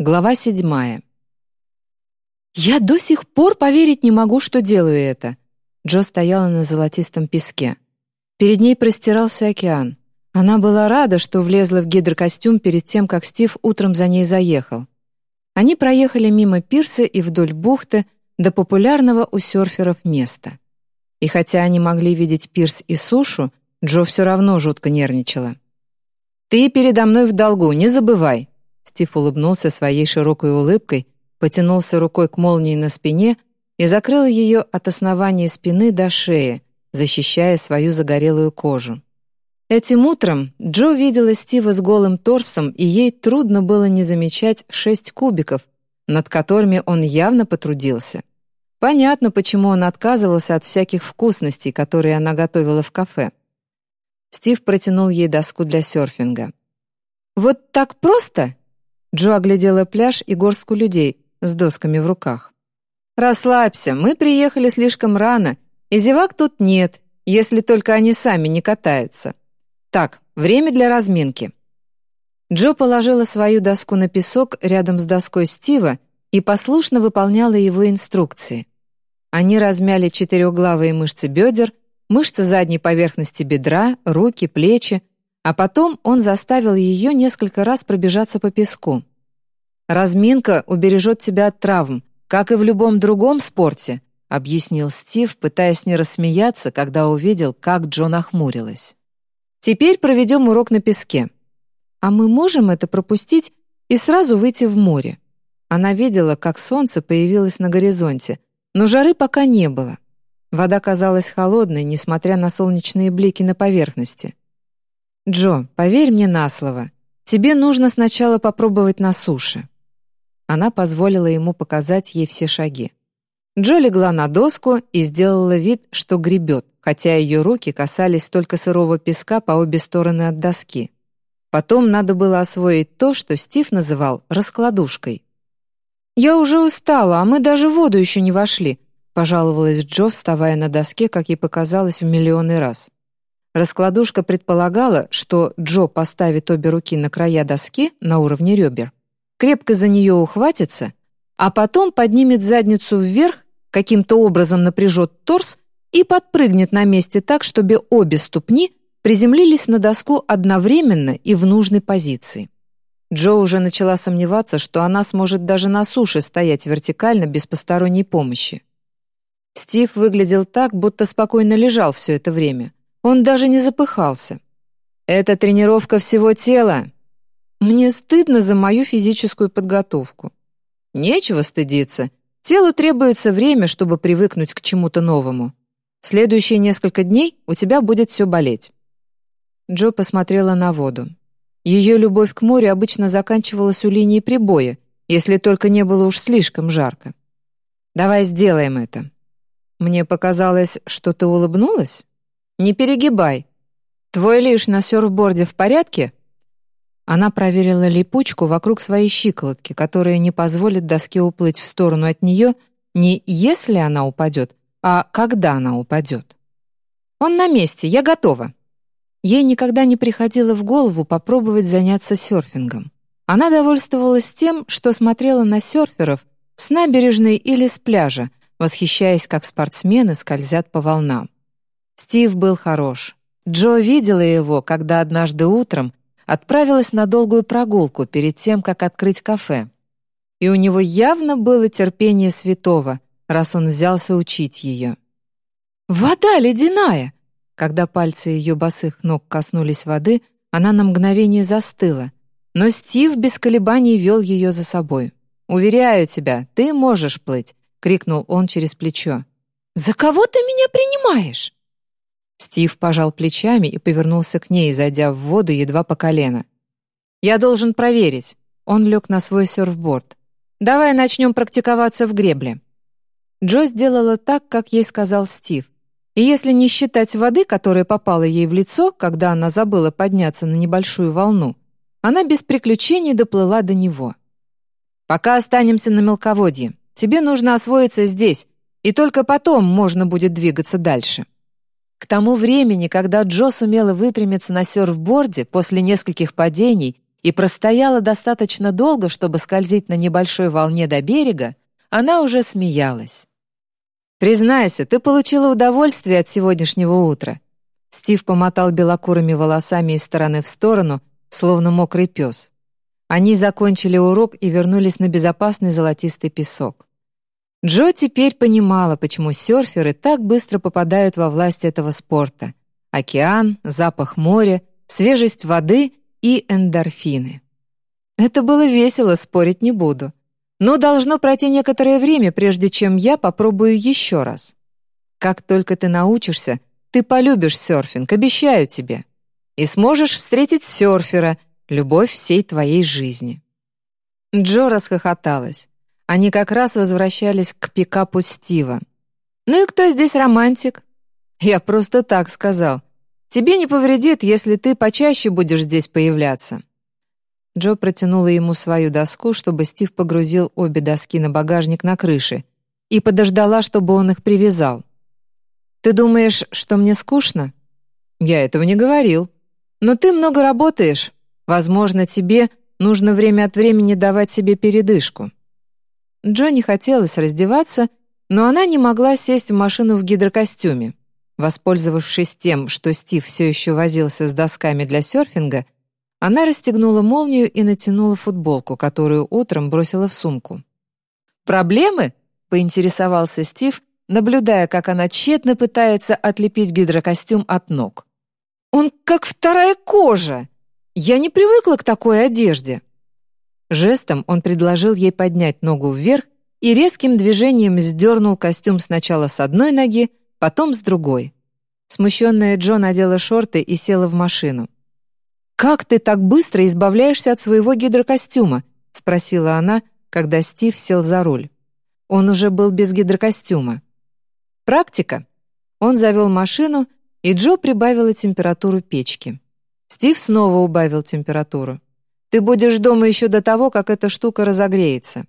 Глава седьмая. «Я до сих пор поверить не могу, что делаю это!» Джо стояла на золотистом песке. Перед ней простирался океан. Она была рада, что влезла в гидрокостюм перед тем, как Стив утром за ней заехал. Они проехали мимо пирса и вдоль бухты до популярного у серферов места. И хотя они могли видеть пирс и сушу, Джо все равно жутко нервничала. «Ты передо мной в долгу, не забывай!» Стив улыбнулся своей широкой улыбкой, потянулся рукой к молнии на спине и закрыл ее от основания спины до шеи, защищая свою загорелую кожу. Этим утром Джо видела Стива с голым торсом, и ей трудно было не замечать шесть кубиков, над которыми он явно потрудился. Понятно, почему он отказывался от всяких вкусностей, которые она готовила в кафе. Стив протянул ей доску для серфинга. «Вот так просто?» Джо оглядела пляж и горстку людей с досками в руках. «Расслабься, мы приехали слишком рано, и зевак тут нет, если только они сами не катаются. Так, время для разминки». Джо положила свою доску на песок рядом с доской Стива и послушно выполняла его инструкции. Они размяли четырехглавые мышцы бедер, мышцы задней поверхности бедра, руки, плечи, а потом он заставил ее несколько раз пробежаться по песку. «Разминка убережет тебя от травм, как и в любом другом спорте», объяснил Стив, пытаясь не рассмеяться, когда увидел, как Джон охмурилась. «Теперь проведем урок на песке. А мы можем это пропустить и сразу выйти в море?» Она видела, как солнце появилось на горизонте, но жары пока не было. Вода казалась холодной, несмотря на солнечные блики на поверхности. «Джо, поверь мне на слово, тебе нужно сначала попробовать на суше». Она позволила ему показать ей все шаги. Джо легла на доску и сделала вид, что гребет, хотя ее руки касались только сырого песка по обе стороны от доски. Потом надо было освоить то, что Стив называл раскладушкой. «Я уже устала, а мы даже в воду еще не вошли», пожаловалась Джо, вставая на доске, как ей показалось в миллионный раз. Раскладушка предполагала, что Джо поставит обе руки на края доски на уровне ребер, крепко за нее ухватится, а потом поднимет задницу вверх, каким-то образом напряжет торс и подпрыгнет на месте так, чтобы обе ступни приземлились на доску одновременно и в нужной позиции. Джо уже начала сомневаться, что она сможет даже на суше стоять вертикально без посторонней помощи. Стив выглядел так, будто спокойно лежал все это время. Он даже не запыхался. «Это тренировка всего тела. Мне стыдно за мою физическую подготовку». «Нечего стыдиться. Телу требуется время, чтобы привыкнуть к чему-то новому. Следующие несколько дней у тебя будет все болеть». Джо посмотрела на воду. Ее любовь к морю обычно заканчивалась у линии прибоя, если только не было уж слишком жарко. «Давай сделаем это». «Мне показалось, что ты улыбнулась?» Не перегибай. Твой лишь на серфборде в порядке?» Она проверила липучку вокруг своей щиколотки, которая не позволит доске уплыть в сторону от нее не если она упадет, а когда она упадет. «Он на месте, я готова». Ей никогда не приходило в голову попробовать заняться серфингом. Она довольствовалась тем, что смотрела на серферов с набережной или с пляжа, восхищаясь, как спортсмены скользят по волнам. Стив был хорош. Джо видела его, когда однажды утром отправилась на долгую прогулку перед тем, как открыть кафе. И у него явно было терпение святого, раз он взялся учить ее. «Вода ледяная!» Когда пальцы ее босых ног коснулись воды, она на мгновение застыла, но Стив без колебаний вел ее за собой. «Уверяю тебя, ты можешь плыть!» — крикнул он через плечо. «За кого ты меня принимаешь?» Стив пожал плечами и повернулся к ней, зайдя в воду едва по колено. «Я должен проверить». Он лег на свой серфборд. «Давай начнем практиковаться в гребле». Джо сделала так, как ей сказал Стив. И если не считать воды, которая попала ей в лицо, когда она забыла подняться на небольшую волну, она без приключений доплыла до него. «Пока останемся на мелководье. Тебе нужно освоиться здесь, и только потом можно будет двигаться дальше». К тому времени, когда Джо сумела выпрямиться на серфборде после нескольких падений и простояла достаточно долго, чтобы скользить на небольшой волне до берега, она уже смеялась. «Признайся, ты получила удовольствие от сегодняшнего утра». Стив помотал белокурыми волосами из стороны в сторону, словно мокрый пес. Они закончили урок и вернулись на безопасный золотистый песок. Джо теперь понимала, почему серферы так быстро попадают во власть этого спорта. Океан, запах моря, свежесть воды и эндорфины. Это было весело, спорить не буду. Но должно пройти некоторое время, прежде чем я попробую еще раз. Как только ты научишься, ты полюбишь серфинг, обещаю тебе. И сможешь встретить серфера, любовь всей твоей жизни». Джо расхохоталась. Они как раз возвращались к пикапу Стива. «Ну и кто здесь романтик?» «Я просто так сказал. Тебе не повредит, если ты почаще будешь здесь появляться». Джо протянула ему свою доску, чтобы Стив погрузил обе доски на багажник на крыше, и подождала, чтобы он их привязал. «Ты думаешь, что мне скучно?» «Я этого не говорил. Но ты много работаешь. Возможно, тебе нужно время от времени давать себе передышку». Джо не хотелось раздеваться, но она не могла сесть в машину в гидрокостюме. Воспользовавшись тем, что Стив все еще возился с досками для серфинга, она расстегнула молнию и натянула футболку, которую утром бросила в сумку. «Проблемы?» — поинтересовался Стив, наблюдая, как она тщетно пытается отлепить гидрокостюм от ног. «Он как вторая кожа! Я не привыкла к такой одежде!» Жестом он предложил ей поднять ногу вверх и резким движением сдернул костюм сначала с одной ноги, потом с другой. Смущенная Джо надела шорты и села в машину. «Как ты так быстро избавляешься от своего гидрокостюма?» — спросила она, когда Стив сел за руль. Он уже был без гидрокостюма. «Практика». Он завел машину, и Джо прибавила температуру печки. Стив снова убавил температуру. «Ты будешь дома еще до того, как эта штука разогреется».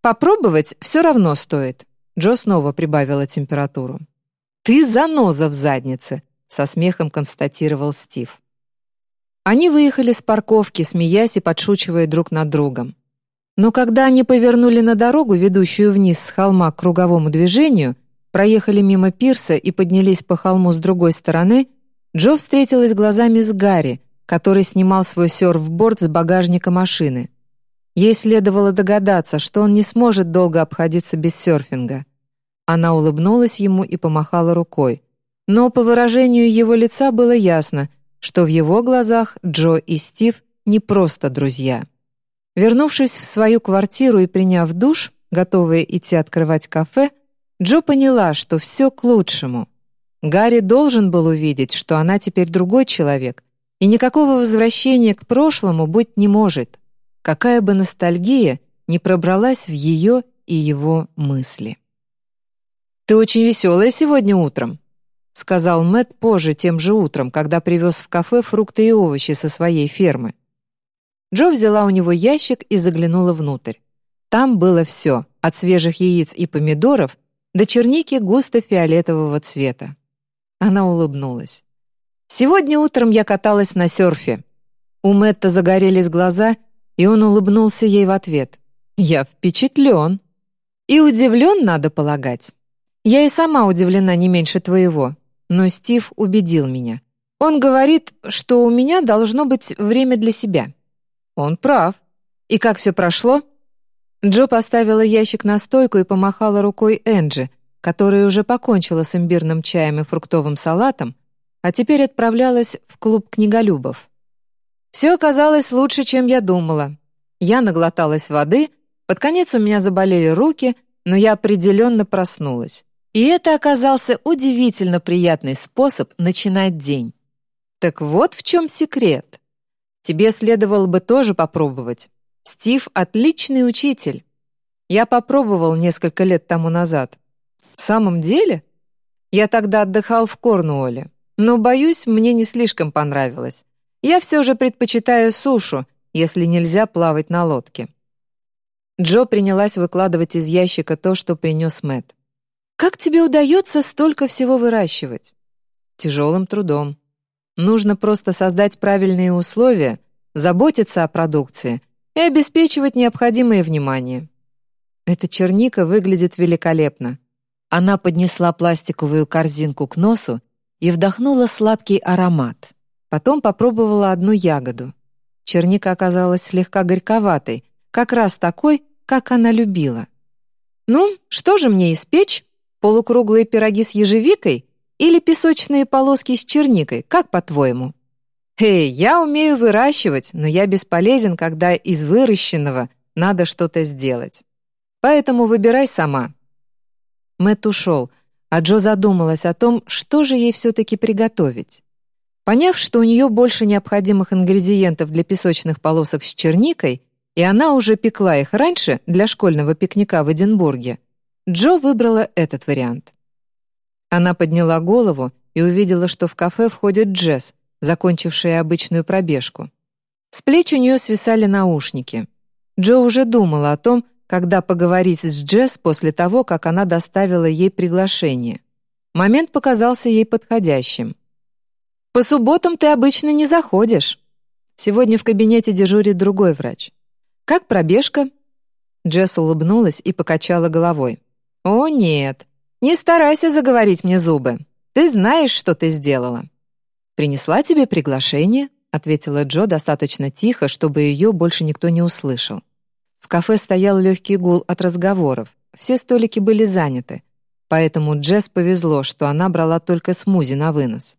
«Попробовать все равно стоит». Джо снова прибавила температуру. «Ты заноза в заднице», — со смехом констатировал Стив. Они выехали с парковки, смеясь и подшучивая друг над другом. Но когда они повернули на дорогу, ведущую вниз с холма к круговому движению, проехали мимо пирса и поднялись по холму с другой стороны, Джо встретилась глазами с Гарри, который снимал свой серфборд с багажника машины. Ей следовало догадаться, что он не сможет долго обходиться без серфинга. Она улыбнулась ему и помахала рукой. Но по выражению его лица было ясно, что в его глазах Джо и Стив не просто друзья. Вернувшись в свою квартиру и приняв душ, готовая идти открывать кафе, Джо поняла, что все к лучшему. Гарри должен был увидеть, что она теперь другой человек, и никакого возвращения к прошлому быть не может, какая бы ностальгия не пробралась в ее и его мысли. «Ты очень веселая сегодня утром», — сказал Мэт позже тем же утром, когда привез в кафе фрукты и овощи со своей фермы. Джо взяла у него ящик и заглянула внутрь. Там было все, от свежих яиц и помидоров до черники густо-фиолетового цвета. Она улыбнулась. «Сегодня утром я каталась на серфе». У Мэтта загорелись глаза, и он улыбнулся ей в ответ. «Я впечатлен». «И удивлен, надо полагать». Я и сама удивлена не меньше твоего, но Стив убедил меня. Он говорит, что у меня должно быть время для себя. Он прав. И как все прошло? Джо поставила ящик на стойку и помахала рукой Энджи, которая уже покончила с имбирным чаем и фруктовым салатом, а теперь отправлялась в клуб книголюбов. Все оказалось лучше, чем я думала. Я наглоталась воды, под конец у меня заболели руки, но я определенно проснулась. И это оказался удивительно приятный способ начинать день. Так вот в чем секрет. Тебе следовало бы тоже попробовать. Стив — отличный учитель. Я попробовал несколько лет тому назад. В самом деле? Я тогда отдыхал в Корнуолле. Но, боюсь, мне не слишком понравилось. Я все же предпочитаю сушу, если нельзя плавать на лодке. Джо принялась выкладывать из ящика то, что принес Мэтт. Как тебе удается столько всего выращивать? Тяжелым трудом. Нужно просто создать правильные условия, заботиться о продукции и обеспечивать необходимое внимание. Эта черника выглядит великолепно. Она поднесла пластиковую корзинку к носу и вдохнула сладкий аромат. Потом попробовала одну ягоду. Черника оказалась слегка горьковатой, как раз такой, как она любила. «Ну, что же мне испечь? Полукруглые пироги с ежевикой или песочные полоски с черникой, как по-твоему?» «Эй, я умею выращивать, но я бесполезен, когда из выращенного надо что-то сделать. Поэтому выбирай сама». Мэтт ушел, а Джо задумалась о том, что же ей все-таки приготовить. Поняв, что у нее больше необходимых ингредиентов для песочных полосок с черникой, и она уже пекла их раньше для школьного пикника в Эдинбурге, Джо выбрала этот вариант. Она подняла голову и увидела, что в кафе входит Джесс, закончившая обычную пробежку. С плеч у нее свисали наушники. Джо уже думала о том, когда поговорить с Джесс после того, как она доставила ей приглашение. Момент показался ей подходящим. «По субботам ты обычно не заходишь. Сегодня в кабинете дежурит другой врач. Как пробежка?» Джесс улыбнулась и покачала головой. «О, нет, не старайся заговорить мне зубы. Ты знаешь, что ты сделала». «Принесла тебе приглашение?» — ответила Джо достаточно тихо, чтобы ее больше никто не услышал. В кафе стоял легкий гул от разговоров, все столики были заняты, поэтому Джесс повезло, что она брала только смузи на вынос.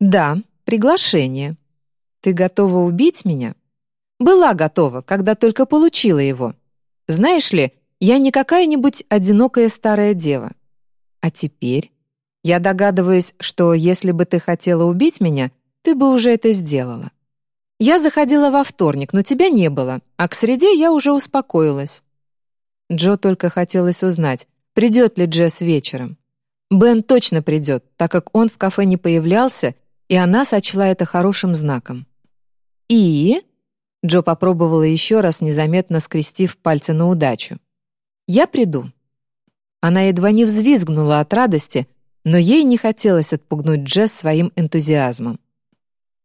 «Да, приглашение. Ты готова убить меня?» «Была готова, когда только получила его. Знаешь ли, я не какая-нибудь одинокая старая дева. А теперь? Я догадываюсь, что если бы ты хотела убить меня, ты бы уже это сделала. Я заходила во вторник, но тебя не было, а к среде я уже успокоилась». Джо только хотелось узнать, придет ли Джесс вечером. Бен точно придет, так как он в кафе не появлялся и она сочла это хорошим знаком. «И?» — Джо попробовала еще раз, незаметно скрестив пальцы на удачу. «Я приду». Она едва не взвизгнула от радости, но ей не хотелось отпугнуть Джесс своим энтузиазмом.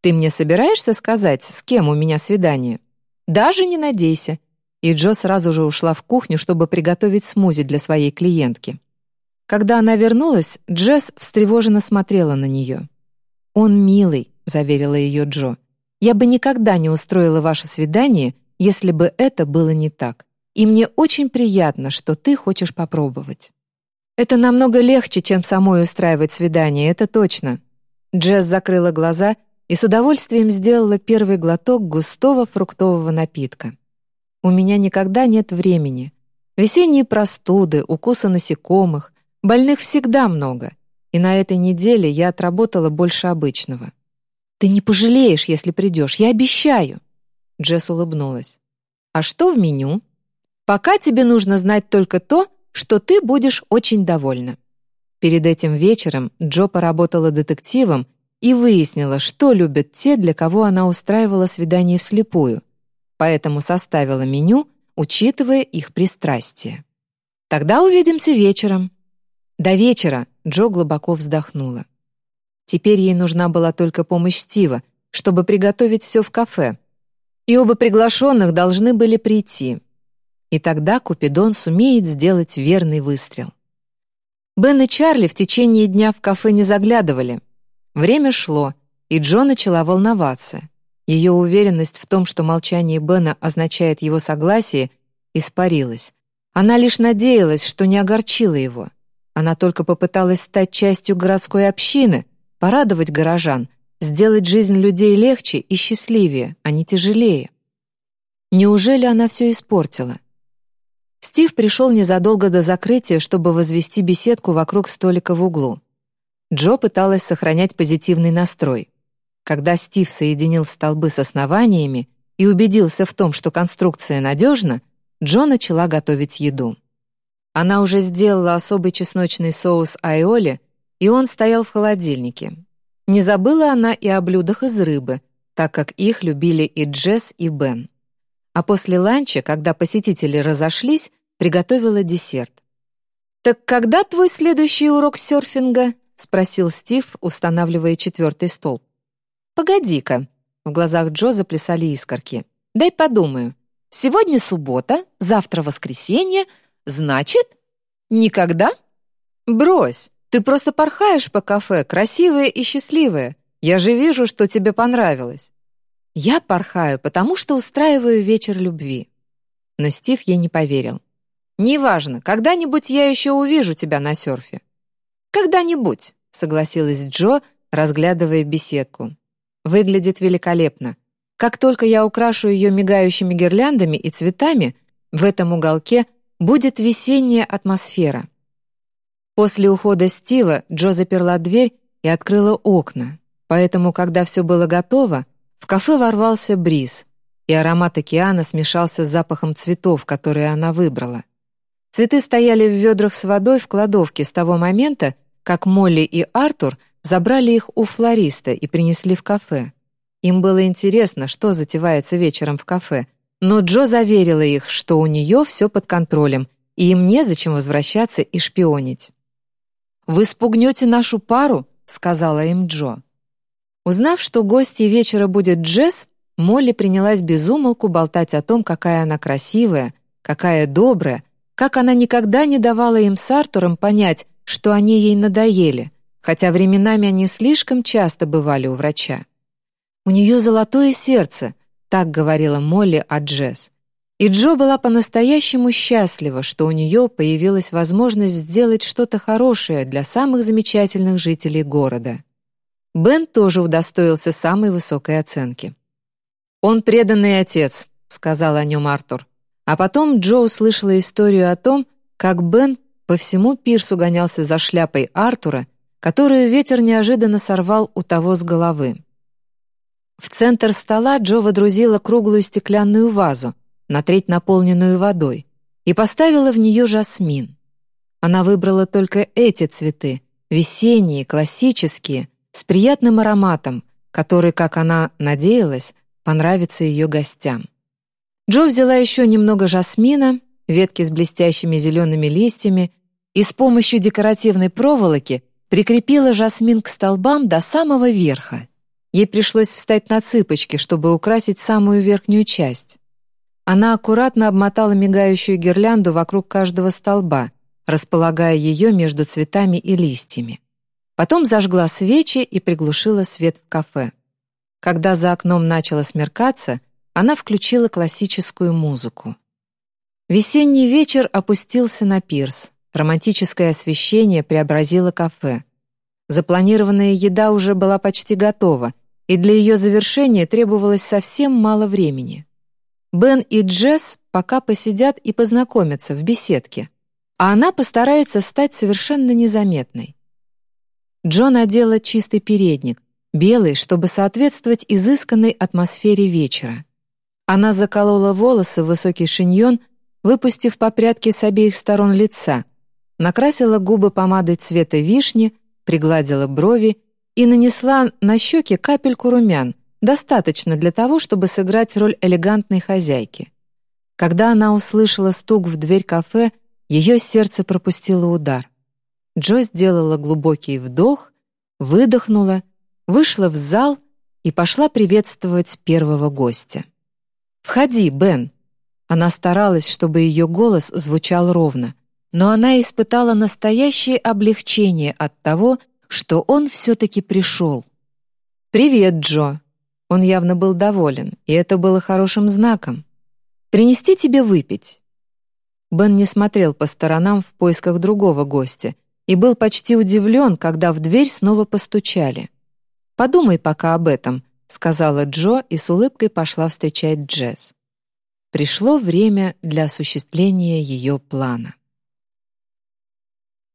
«Ты мне собираешься сказать, с кем у меня свидание?» «Даже не надейся». И Джо сразу же ушла в кухню, чтобы приготовить смузи для своей клиентки. Когда она вернулась, Джесс встревоженно смотрела на нее. «Он милый», — заверила ее Джо. «Я бы никогда не устроила ваше свидание, если бы это было не так. И мне очень приятно, что ты хочешь попробовать». «Это намного легче, чем самой устраивать свидание, это точно». Джесс закрыла глаза и с удовольствием сделала первый глоток густого фруктового напитка. «У меня никогда нет времени. Весенние простуды, укусы насекомых, больных всегда много и на этой неделе я отработала больше обычного. «Ты не пожалеешь, если придешь, я обещаю!» Джесс улыбнулась. «А что в меню?» «Пока тебе нужно знать только то, что ты будешь очень довольна». Перед этим вечером Джо поработала детективом и выяснила, что любят те, для кого она устраивала свидание вслепую, поэтому составила меню, учитывая их пристрастие. «Тогда увидимся вечером». «До вечера», Джо глубоко вздохнула. Теперь ей нужна была только помощь Стива, чтобы приготовить все в кафе. И оба приглашенных должны были прийти. И тогда Купидон сумеет сделать верный выстрел. Бен и Чарли в течение дня в кафе не заглядывали. Время шло, и Джо начала волноваться. Ее уверенность в том, что молчание Бена означает его согласие, испарилась. Она лишь надеялась, что не огорчила его. Она только попыталась стать частью городской общины, порадовать горожан, сделать жизнь людей легче и счастливее, а не тяжелее. Неужели она все испортила? Стив пришел незадолго до закрытия, чтобы возвести беседку вокруг столика в углу. Джо пыталась сохранять позитивный настрой. Когда Стив соединил столбы с основаниями и убедился в том, что конструкция надежна, Джо начала готовить еду. Она уже сделала особый чесночный соус айоли, и он стоял в холодильнике. Не забыла она и о блюдах из рыбы, так как их любили и Джесс, и Бен. А после ланча, когда посетители разошлись, приготовила десерт. «Так когда твой следующий урок серфинга?» — спросил Стив, устанавливая четвертый столб. «Погоди-ка». В глазах Джо заплясали искорки. «Дай подумаю. Сегодня суббота, завтра воскресенье. Значит, никогда?» «Брось, ты просто порхаешь по кафе, красивая и счастливая. Я же вижу, что тебе понравилось». «Я порхаю, потому что устраиваю вечер любви». Но Стив ей не поверил. «Неважно, когда-нибудь я еще увижу тебя на серфе». «Когда-нибудь», — согласилась Джо, разглядывая беседку. «Выглядит великолепно. Как только я украшу ее мигающими гирляндами и цветами, в этом уголке будет весенняя атмосфера». После ухода Стива Джо заперла дверь и открыла окна, поэтому, когда все было готово, в кафе ворвался бриз, и аромат океана смешался с запахом цветов, которые она выбрала. Цветы стояли в ведрах с водой в кладовке с того момента, как Молли и Артур забрали их у флориста и принесли в кафе. Им было интересно, что затевается вечером в кафе, но Джо заверила их, что у нее все под контролем, и им незачем возвращаться и шпионить. «Вы спугнете нашу пару?» — сказала им Джо. Узнав, что гостьей вечера будет Джесс, Молли принялась безумолку болтать о том, какая она красивая, какая добрая, как она никогда не давала им с Артуром понять, что они ей надоели, хотя временами они слишком часто бывали у врача. «У нее золотое сердце», — так говорила Молли о Джесс. И Джо была по-настоящему счастлива, что у нее появилась возможность сделать что-то хорошее для самых замечательных жителей города. Бен тоже удостоился самой высокой оценки. «Он преданный отец», — сказал о нем Артур. А потом Джо услышала историю о том, как Бен по всему пирсу гонялся за шляпой Артура, которую ветер неожиданно сорвал у того с головы. В центр стола Джо водрузила круглую стеклянную вазу, на треть наполненную водой, и поставила в нее жасмин. Она выбрала только эти цветы, весенние, классические, с приятным ароматом, который, как она надеялась, понравится ее гостям. Джо взяла еще немного жасмина, ветки с блестящими зелеными листьями и с помощью декоративной проволоки прикрепила жасмин к столбам до самого верха. Ей пришлось встать на цыпочки, чтобы украсить самую верхнюю часть. Она аккуратно обмотала мигающую гирлянду вокруг каждого столба, располагая ее между цветами и листьями. Потом зажгла свечи и приглушила свет в кафе. Когда за окном начало смеркаться, она включила классическую музыку. Весенний вечер опустился на пирс. Романтическое освещение преобразило кафе. Запланированная еда уже была почти готова, и для ее завершения требовалось совсем мало времени. Бен и Джесс пока посидят и познакомятся в беседке, а она постарается стать совершенно незаметной. Джо надела чистый передник, белый, чтобы соответствовать изысканной атмосфере вечера. Она заколола волосы в высокий шиньон, выпустив по прядке с обеих сторон лица, накрасила губы помадой цвета вишни, пригладила брови и нанесла на щеки капельку румян, достаточно для того, чтобы сыграть роль элегантной хозяйки. Когда она услышала стук в дверь кафе, ее сердце пропустило удар. Джо сделала глубокий вдох, выдохнула, вышла в зал и пошла приветствовать первого гостя. «Входи, Бен!» Она старалась, чтобы ее голос звучал ровно, но она испытала настоящее облегчение от того, что он все-таки пришел. «Привет, Джо!» Он явно был доволен, и это было хорошим знаком. «Принести тебе выпить?» Бен не смотрел по сторонам в поисках другого гостя и был почти удивлен, когда в дверь снова постучали. «Подумай пока об этом», — сказала Джо и с улыбкой пошла встречать Джесс. Пришло время для осуществления ее плана.